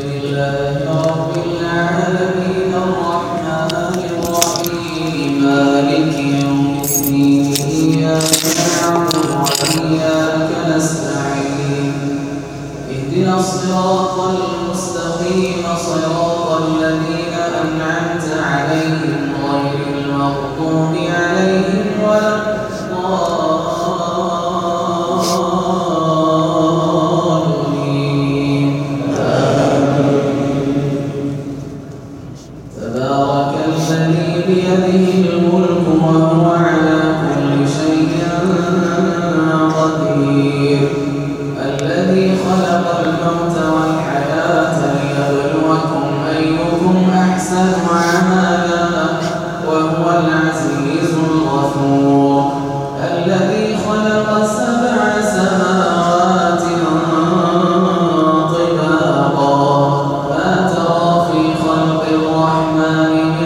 لله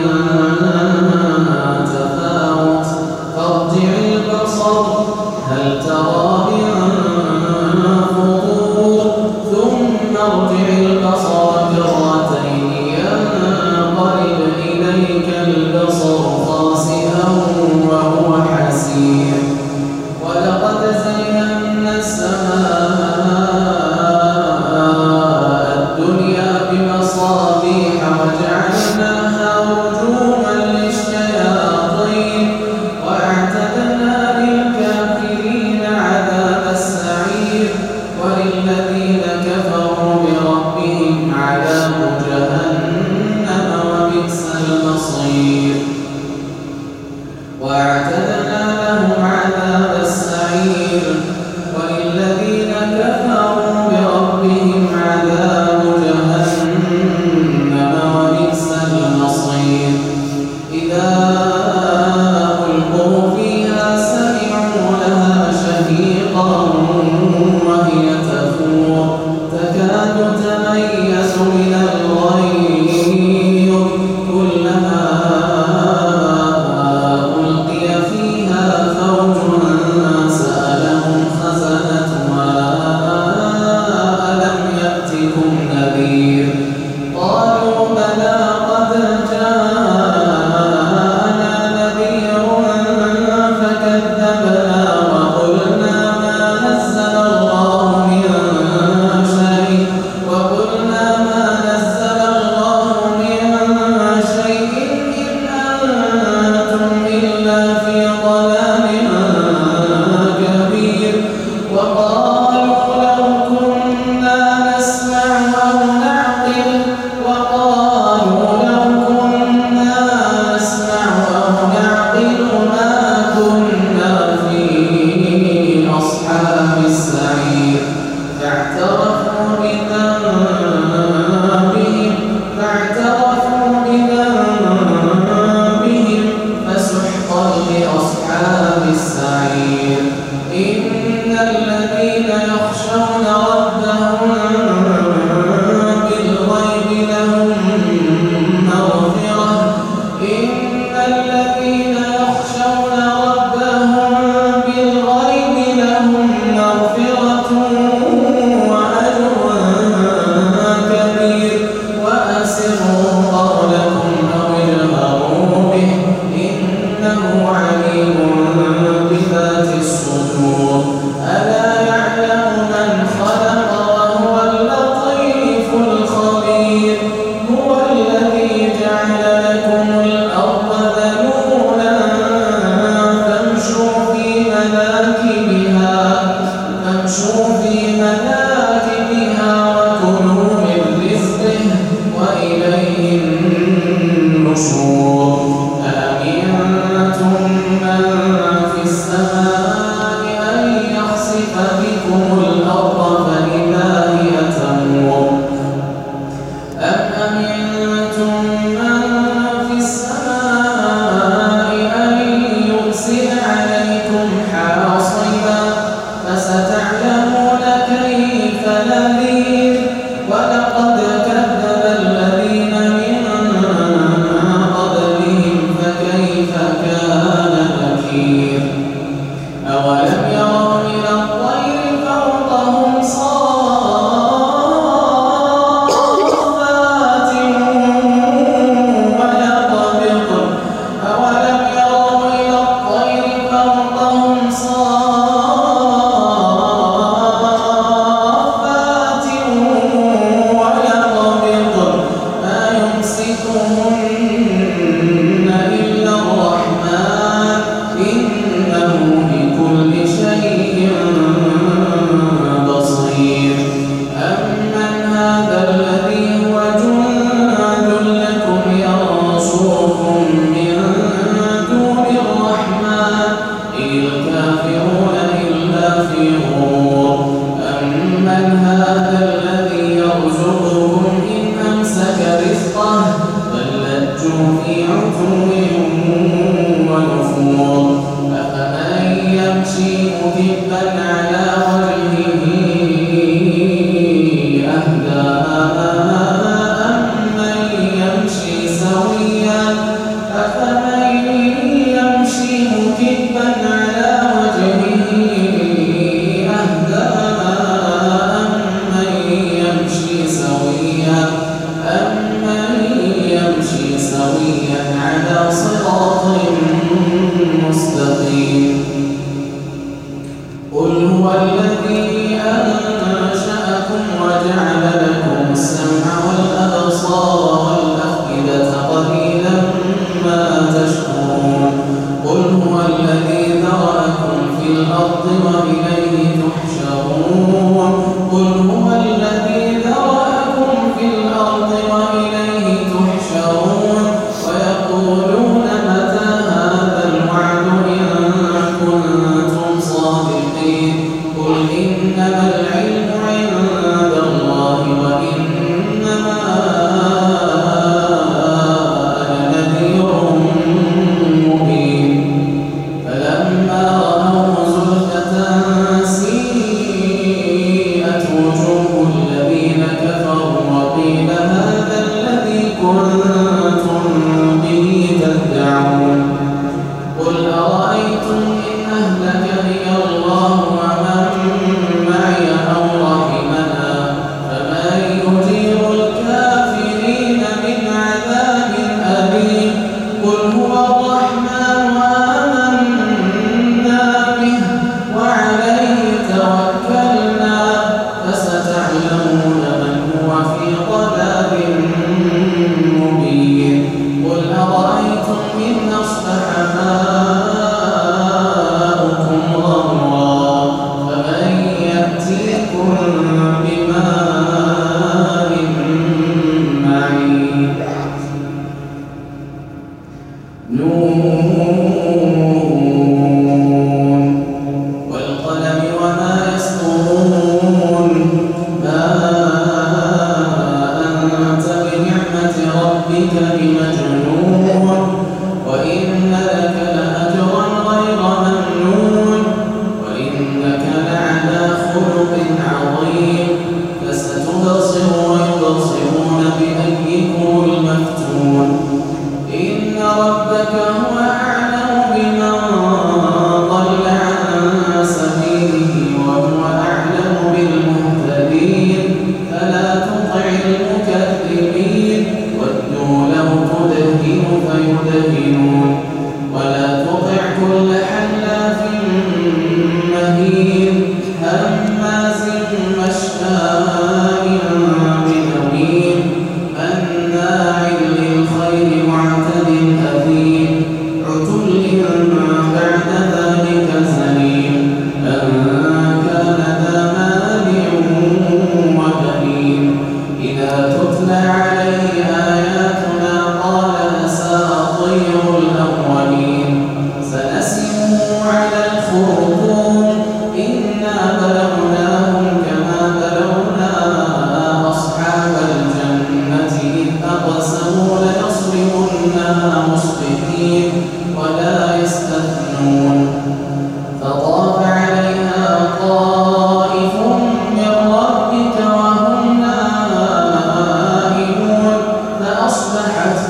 Amém. sagrados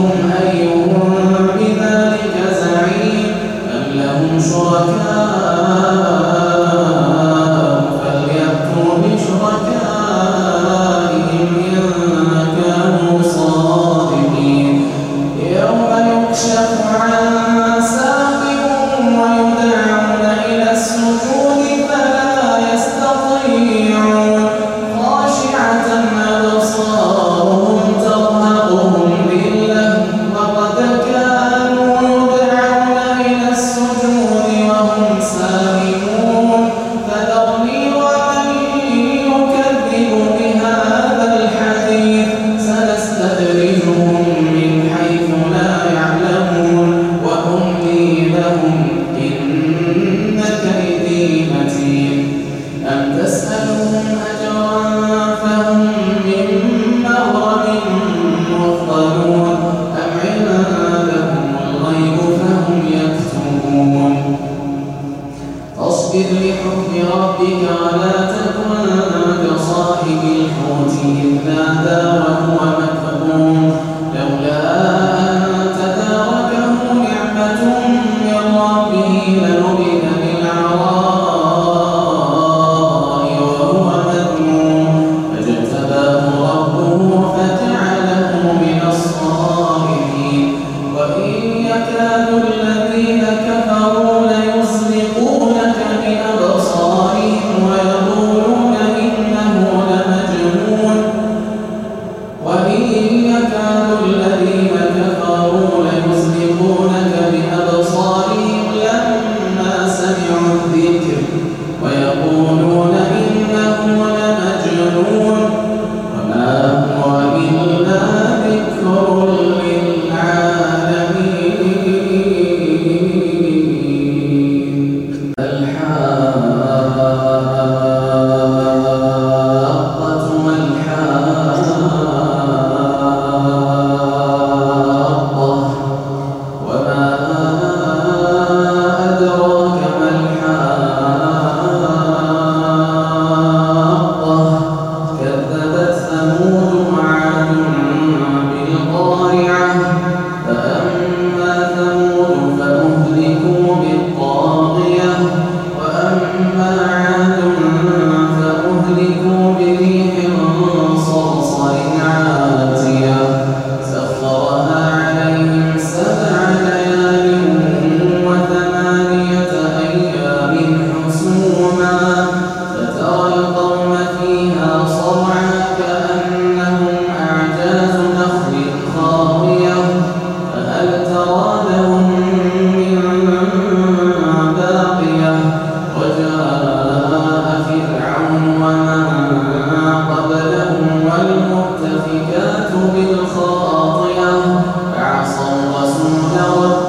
لهم واصبر لحكم ربك ولا تكن كصاحب الحوت إذ نادى وهو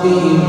ربهم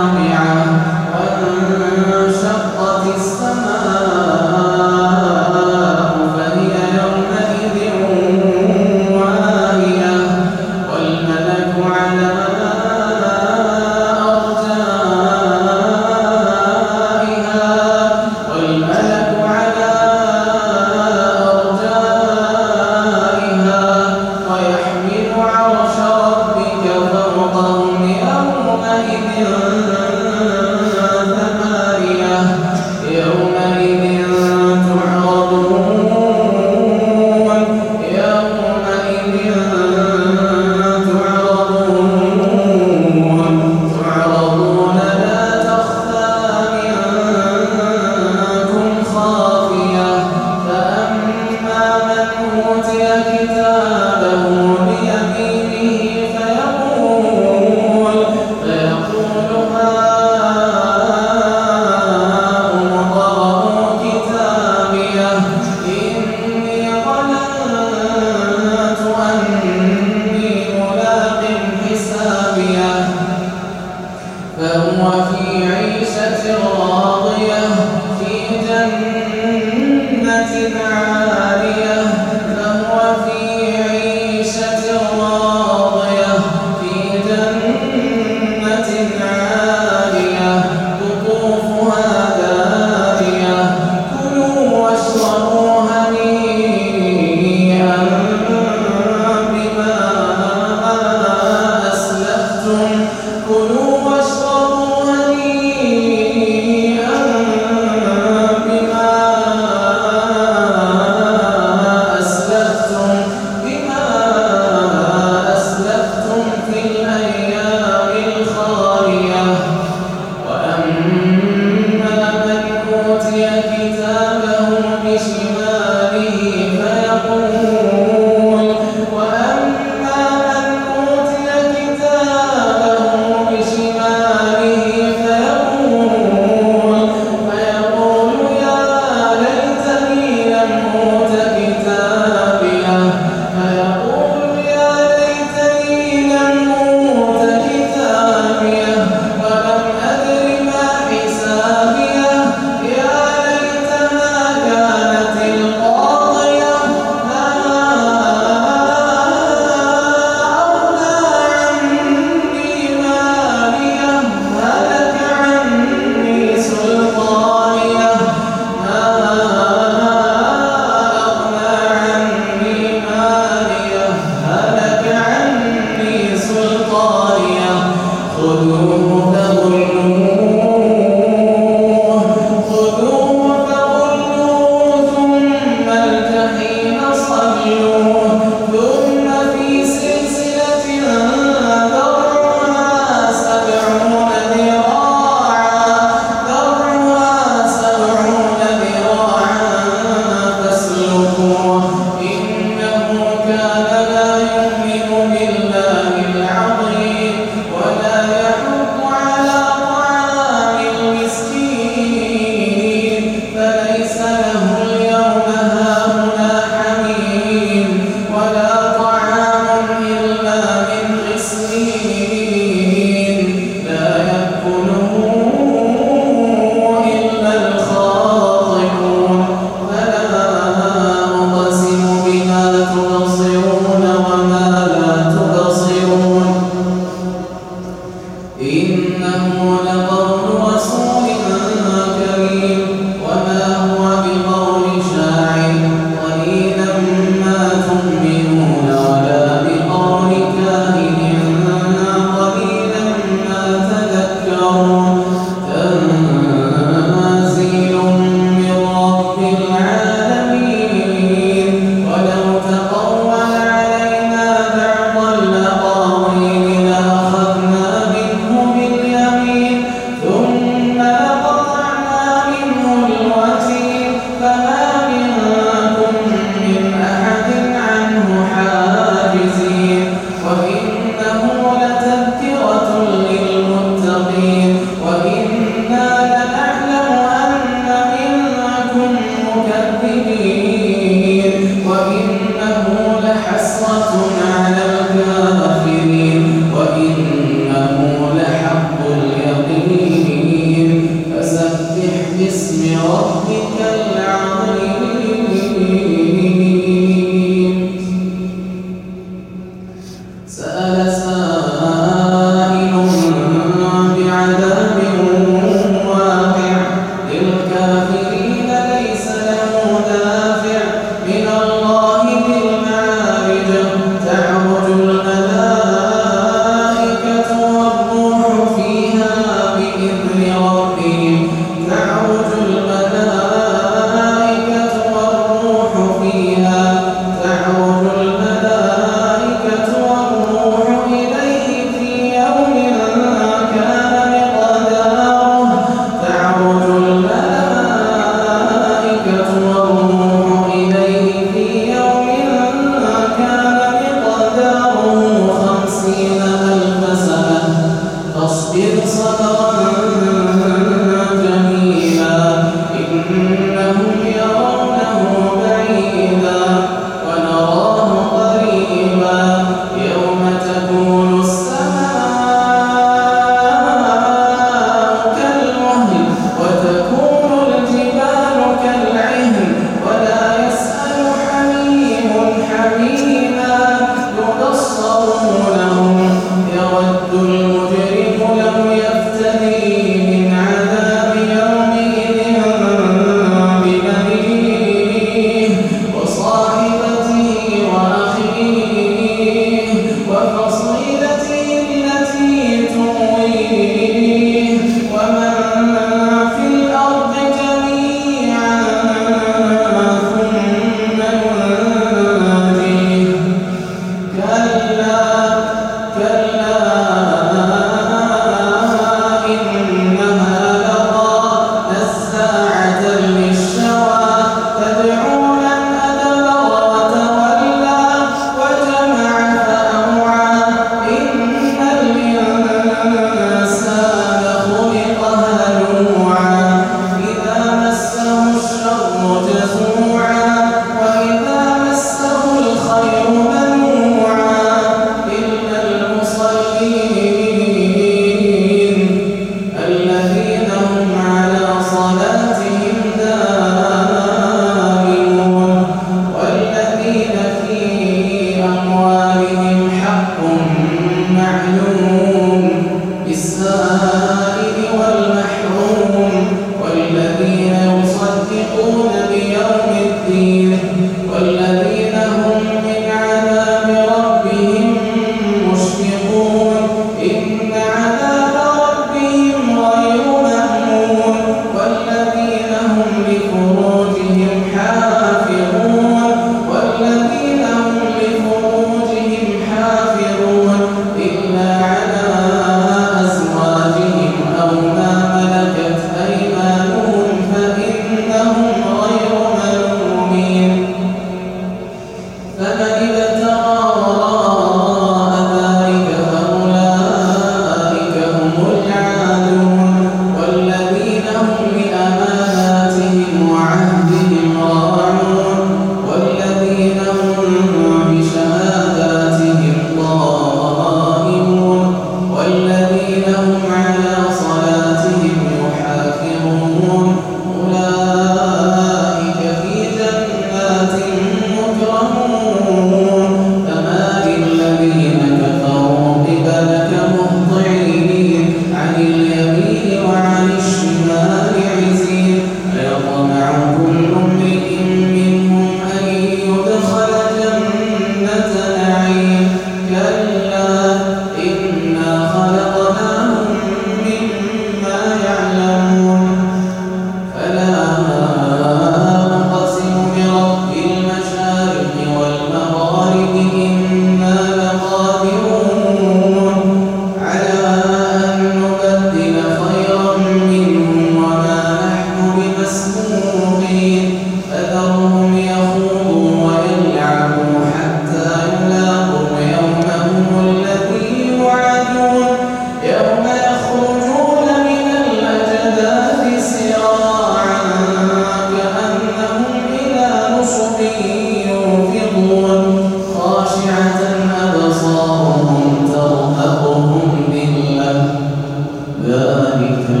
ذلك